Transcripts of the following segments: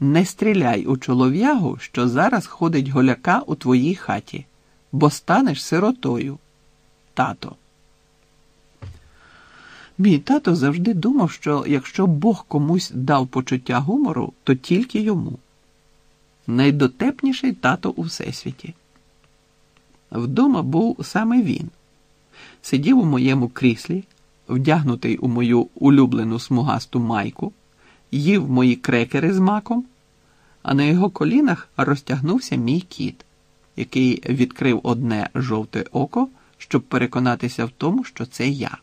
не стріляй у чолов'ягу, що зараз ходить голяка у твоїй хаті, бо станеш сиротою. Тато. Мій тато завжди думав, що якщо Бог комусь дав почуття гумору, то тільки йому. Найдотепніший тато у всесвіті. Вдома був саме він. Сидів у моєму кріслі, вдягнутий у мою улюблену смугасту майку, їв мої крекери з маком, а на його колінах розтягнувся мій кіт, який відкрив одне жовте око, щоб переконатися в тому, що це я.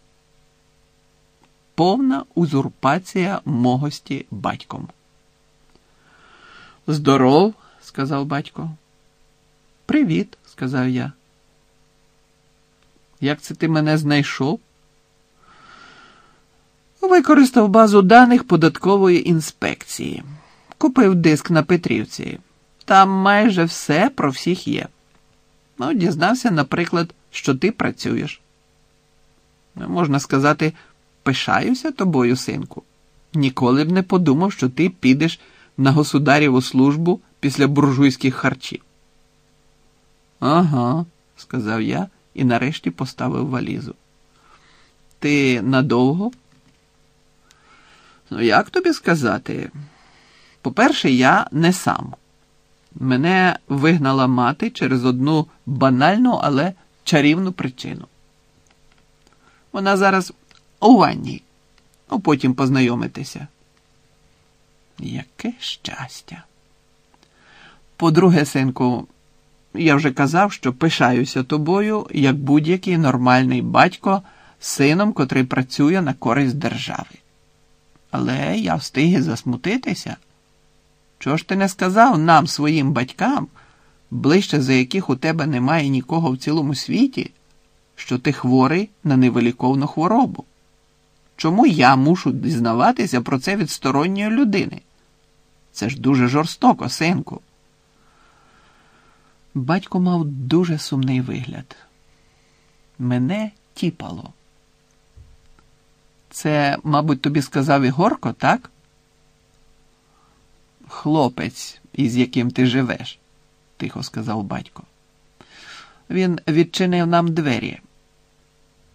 Повна узурпація могості батьком. Здоров, сказав батько. Привіт, сказав я. Як це ти мене знайшов? Використав базу даних податкової інспекції. Купив диск на Петрівці. Там майже все про всіх є. Ну, дізнався, наприклад, що ти працюєш. Можна сказати, пишаюся тобою, синку. Ніколи б не подумав, що ти підеш на государєву службу після буржуйських харчів. Ага, сказав я і нарешті поставив валізу. Ти надовго? Ну, як тобі сказати? По-перше, я не сам. Мене вигнала мати через одну банальну, але чарівну причину. Вона зараз у ванні, ну потім познайомитися. Яке щастя. По-друге, синку, я вже казав, що пишаюся тобою, як будь-який нормальний батько сином, котрий працює на користь держави. Але я встиг засмутитися. Чого ж ти не сказав нам, своїм батькам, ближче за яких у тебе немає нікого в цілому світі, що ти хворий на невиліковну хворобу? Чому я мушу дізнаватися про це від сторонньої людини? Це ж дуже жорстоко, синку. Батько мав дуже сумний вигляд. Мене тіпало. Це, мабуть, тобі сказав Ігорко, так? Хлопець, із яким ти живеш, тихо сказав батько. Він відчинив нам двері.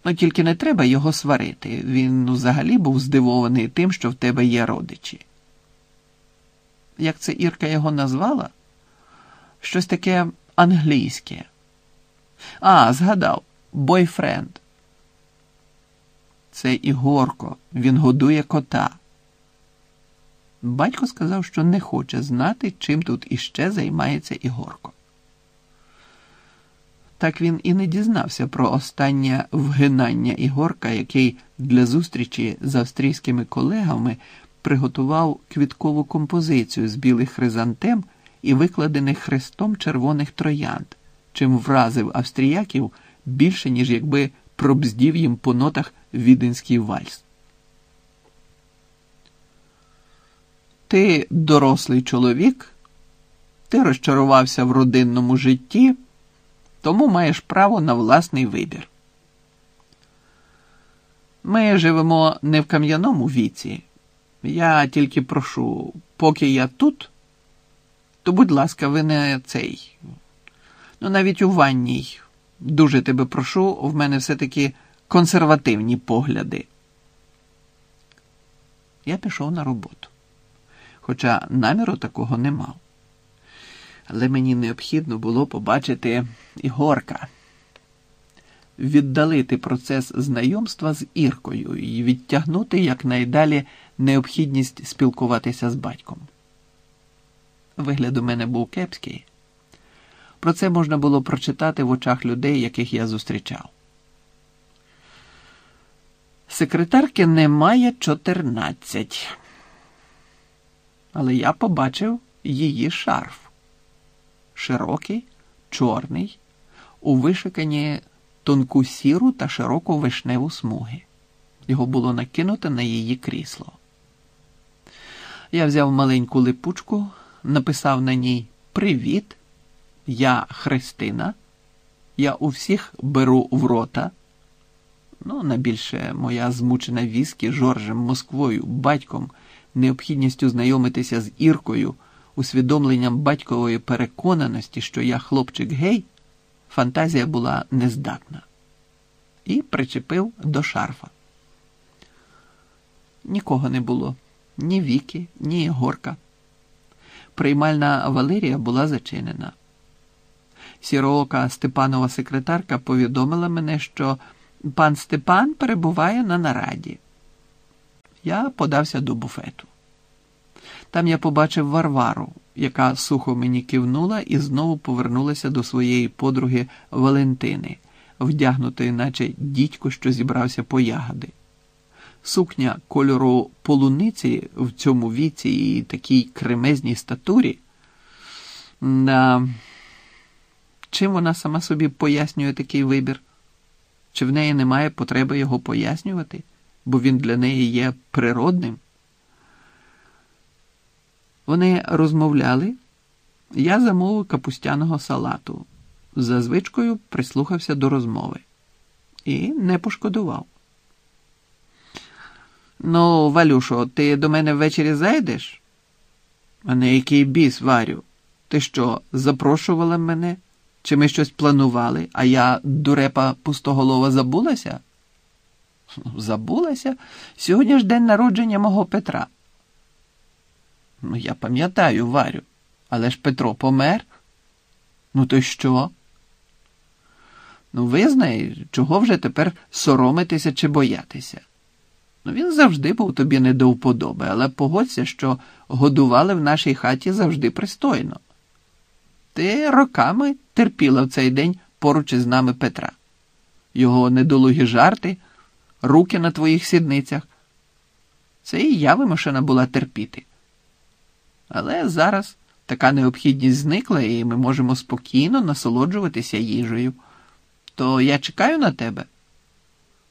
Ну, тільки не треба його сварити. Він ну, взагалі був здивований тим, що в тебе є родичі. Як це Ірка його назвала? Щось таке англійське. А, згадав, бойфренд. Це Ігорко, він годує кота. Батько сказав, що не хоче знати, чим тут іще займається Ігорко. Так він і не дізнався про останнє вгинання Ігорка, який для зустрічі з австрійськими колегами приготував квіткову композицію з білих хризантем і викладених хрестом червоних троянд, чим вразив австріяків більше, ніж якби пробздів їм по нотах віденський вальс. Ти дорослий чоловік, ти розчарувався в родинному житті, тому маєш право на власний вибір. Ми живемо не в кам'яному віці. Я тільки прошу, поки я тут, то, будь ласка, ви не цей. Ну, навіть у ванній. Дуже тебе прошу, в мене все-таки консервативні погляди. Я пішов на роботу, хоча наміру такого не мав. Але мені необхідно було побачити Ігорка, віддалити процес знайомства з Іркою і відтягнути якнайдалі необхідність спілкуватися з батьком. Вигляд у мене був кепський. Про це можна було прочитати в очах людей, яких я зустрічав. Секретарки немає чотирнадцять. Але я побачив її шарф. Широкий, чорний, у вишикані тонку сіру та широку вишневу смуги. Його було накинуто на її крісло. Я взяв маленьку липучку, написав на ній Привіт, я Христина. Я у всіх беру в рота. Ну, найбільше моя змучена віскі Жоржем Москвою, батьком, необхідністю знайомитися з Іркою. усвідомленням батькової переконаності, що я хлопчик гей, фантазія була нездатна. І причепив до шарфа. Нікого не було, ні Віки, ні Єгорка. Приймальна Валерія була зачинена. Сіроока Степанова секретарка повідомила мене, що пан Степан перебуває на нараді. Я подався до буфету. Там я побачив Варвару, яка сухо мені кивнула і знову повернулася до своєї подруги Валентини, вдягнутої, наче дідько, що зібрався по ягоди. Сукня кольору полуниці в цьому віці і такій кремезній статурі. Да. Чим вона сама собі пояснює такий вибір? Чи в неї немає потреби його пояснювати, бо він для неї є природним? Вони розмовляли, я замовив капустяного салату. За звичкою прислухався до розмови і не пошкодував. Ну, Валюшо, ти до мене ввечері зайдеш? А не який біс, Варю. Ти що, запрошувала мене? Чи ми щось планували, а я, дурепа пустоголова, забулася? Забулася? Сьогодні ж день народження мого Петра. Ну, я пам'ятаю, Варю, але ж Петро помер. Ну, то що? Ну, визнай, чого вже тепер соромитися чи боятися? Ну, він завжди був тобі не до вподоби, але погодься, що годували в нашій хаті завжди пристойно. Ти роками терпіла в цей день поруч із нами Петра. Його недолугі жарти, руки на твоїх сідницях. Це і я вимушена була терпіти. Але зараз така необхідність зникла, і ми можемо спокійно насолоджуватися їжею. То я чекаю на тебе.